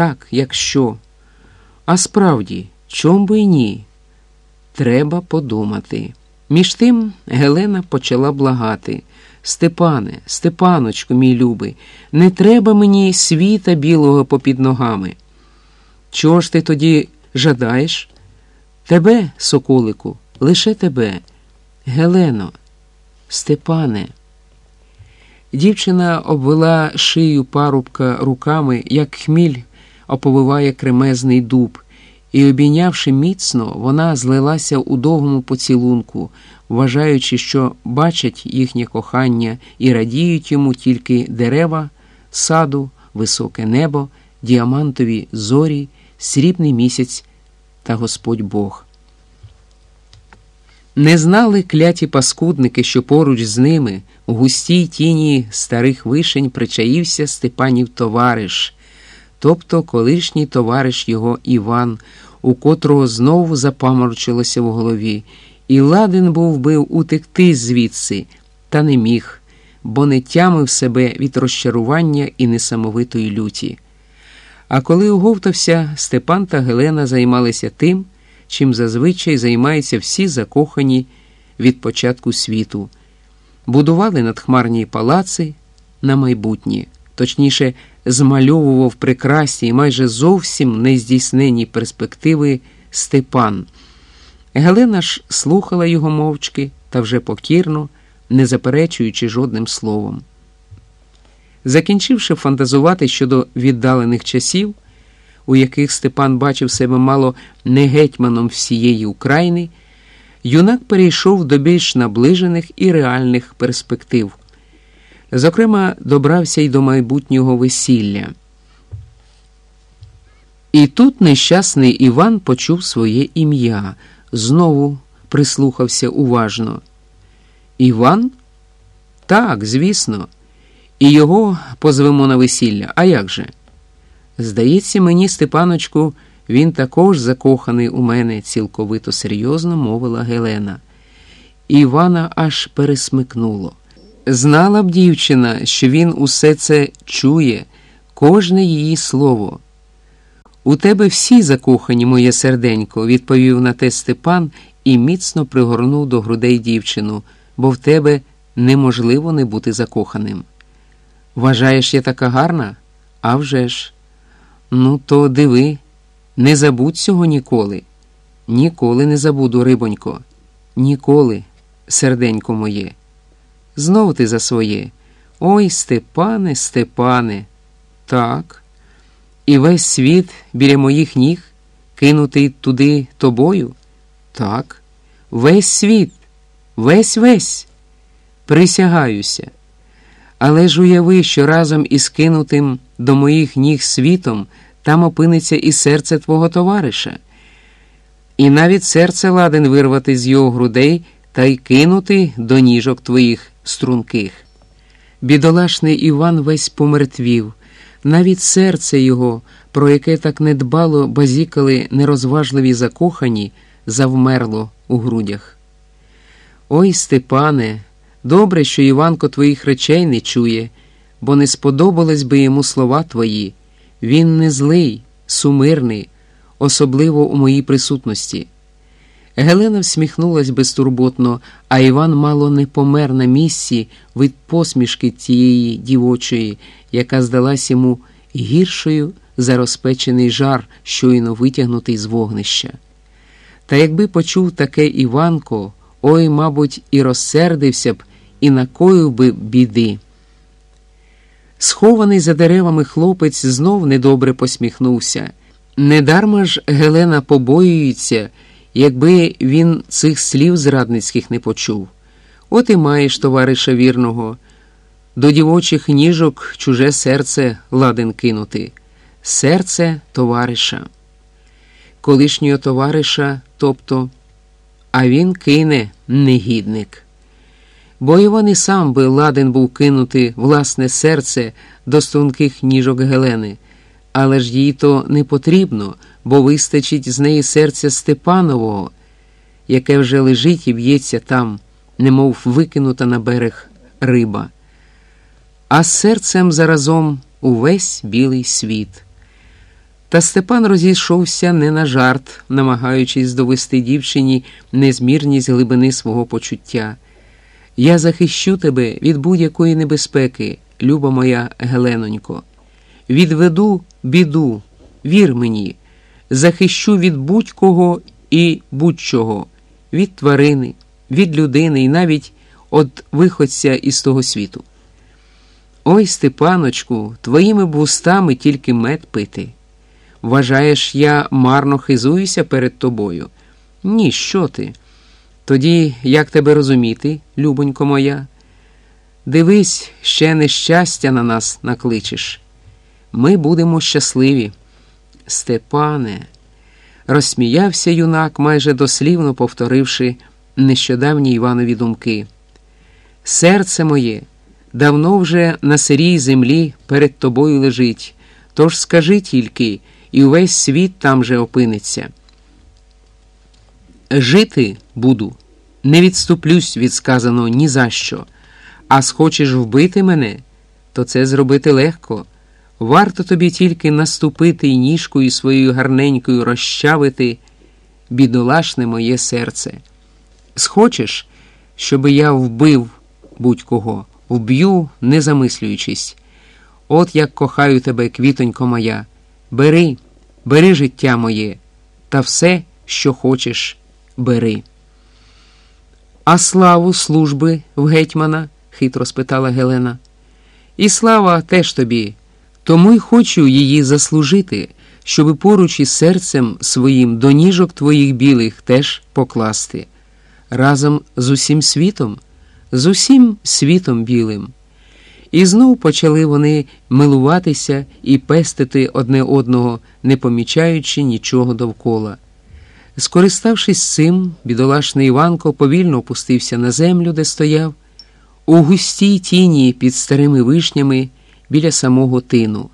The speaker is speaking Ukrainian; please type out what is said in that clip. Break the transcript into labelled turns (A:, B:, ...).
A: Так, якщо. А справді, чом би й ні? Треба подумати. Між тим Гелена почала благати. Степане, Степаночку, мій любий, не треба мені світа білого попід ногами. Чого ж ти тоді жадаєш? Тебе, соколику, лише тебе. Гелено, Степане. Дівчина обвела шию парубка руками, як хміль оповиває кремезний дуб, і, обійнявши міцно, вона злилася у довгому поцілунку, вважаючи, що бачать їхнє кохання і радіють йому тільки дерева, саду, високе небо, діамантові зорі, срібний місяць та Господь Бог. Не знали кляті паскудники, що поруч з ними у густій тіні старих вишень причаївся Степанів товариш, тобто колишній товариш його Іван, у котрого знову запаморчилося в голові, і ладен був би утекти звідси, та не міг, бо не тямив себе від розчарування і несамовитої люті. А коли оговтався, Степан та Гелена займалися тим, чим зазвичай займаються всі закохані від початку світу. Будували надхмарні палаци на майбутнє, точніше, змальовував прекрасні і майже зовсім нездійснені перспективи Степан. Галина ж слухала його мовчки та вже покірно, не заперечуючи жодним словом. Закінчивши фантазувати щодо віддалених часів, у яких Степан бачив себе мало не гетьманом всієї України, юнак перейшов до більш наближених і реальних перспектив. Зокрема, добрався й до майбутнього весілля. І тут нещасний Іван почув своє ім'я, знову прислухався уважно. Іван? Так, звісно, і його позвемо на весілля. А як же? Здається, мені, Степаночку, він також закоханий у мене, цілковито серйозно мовила Гелена. Івана аж пересмикнуло. Знала б дівчина, що він усе це чує, кожне її слово. У тебе всі закохані, моє серденько, відповів на те Степан і міцно пригорнув до грудей дівчину, бо в тебе неможливо не бути закоханим. Вважаєш, я така гарна? А вже ж. Ну, то диви, не забудь цього ніколи. Ніколи не забуду, рибонько. Ніколи, серденько моє. Знов ти за своє. Ой, Степане, Степане. Так. І весь світ біля моїх ніг кинутий туди тобою? Так. Весь світ, весь весь. Присягаюся. Але ж уяви, що разом із кинутим до моїх ніг світом там опиниться і серце твого товариша. І навіть серце ладен вирвати з його грудей та й кинути до ніжок твоїх струнких. Бідолашний Іван весь помертвів, навіть серце його, про яке так недбало базікали нерозважливі закохані, завмерло у грудях. Ой, Степане, добре, що Іванко твоїх речей не чує, бо не сподобались би йому слова твої. Він не злий, сумирний, особливо у моїй присутності. Гелена всміхнулась безтурботно, а Іван мало не помер на місці від посмішки тієї дівочої, яка здалась йому гіршою за розпечений жар, щойно витягнутий з вогнища. Та якби почув таке Іванко, ой, мабуть, і розсердився б, і накоїв би біди. Схований за деревами хлопець знов недобре посміхнувся. Недарма ж Гелена побоюється якби він цих слів зрадницьких не почув. От і маєш, товариша вірного, до дівочих ніжок чуже серце ладен кинути, серце товариша, колишнього товариша, тобто, а він кине негідник. Бо Іван і сам би ладен був кинути власне серце до струнких ніжок Гелени, але ж їй то не потрібно бо вистачить з неї серця Степанового, яке вже лежить і б'ється там, немов викинута на берег риба, а серцем заразом увесь білий світ. Та Степан розійшовся не на жарт, намагаючись довести дівчині незмірність глибини свого почуття. Я захищу тебе від будь-якої небезпеки, люба моя Геленонько. Відведу біду, вір мені, захищу від будь-кого і будь-чого, від тварини, від людини і навіть від виходця із того світу. Ой, Степаночку, твоїми б вустами тільки мед пити. Вважаєш, я марно хизуюся перед тобою? Ні, що ти? Тоді як тебе розуміти, любонько моя? Дивись, ще нещастя на нас накличеш. Ми будемо щасливі. Степане, розсміявся юнак, майже дослівно повторивши нещодавні Іванові думки. Серце моє давно вже на сирій землі перед тобою лежить, тож скажи тільки, і увесь світ там же опиниться. Жити буду, не відступлюсь від сказаного ні за що, а схочеш вбити мене, то це зробити легко. Варто тобі тільки наступити і ніжкою своєю гарненькою розчавити, бідолашне моє серце. Схочеш, щоби я вбив будь-кого, вб'ю, не замислюючись. От як кохаю тебе, квітонько моя. Бери, бери життя моє, та все, що хочеш, бери. А славу служби в гетьмана? хитро спитала Гелена. І слава теж тобі, тому й хочу її заслужити, щоби поруч із серцем своїм до ніжок твоїх білих теж покласти. Разом з усім світом, з усім світом білим. І знов почали вони милуватися і пестити одне одного, не помічаючи нічого довкола. Скориставшись цим, бідолашний Іванко повільно опустився на землю, де стояв, у густій тіні під старими вишнями біля самого тину.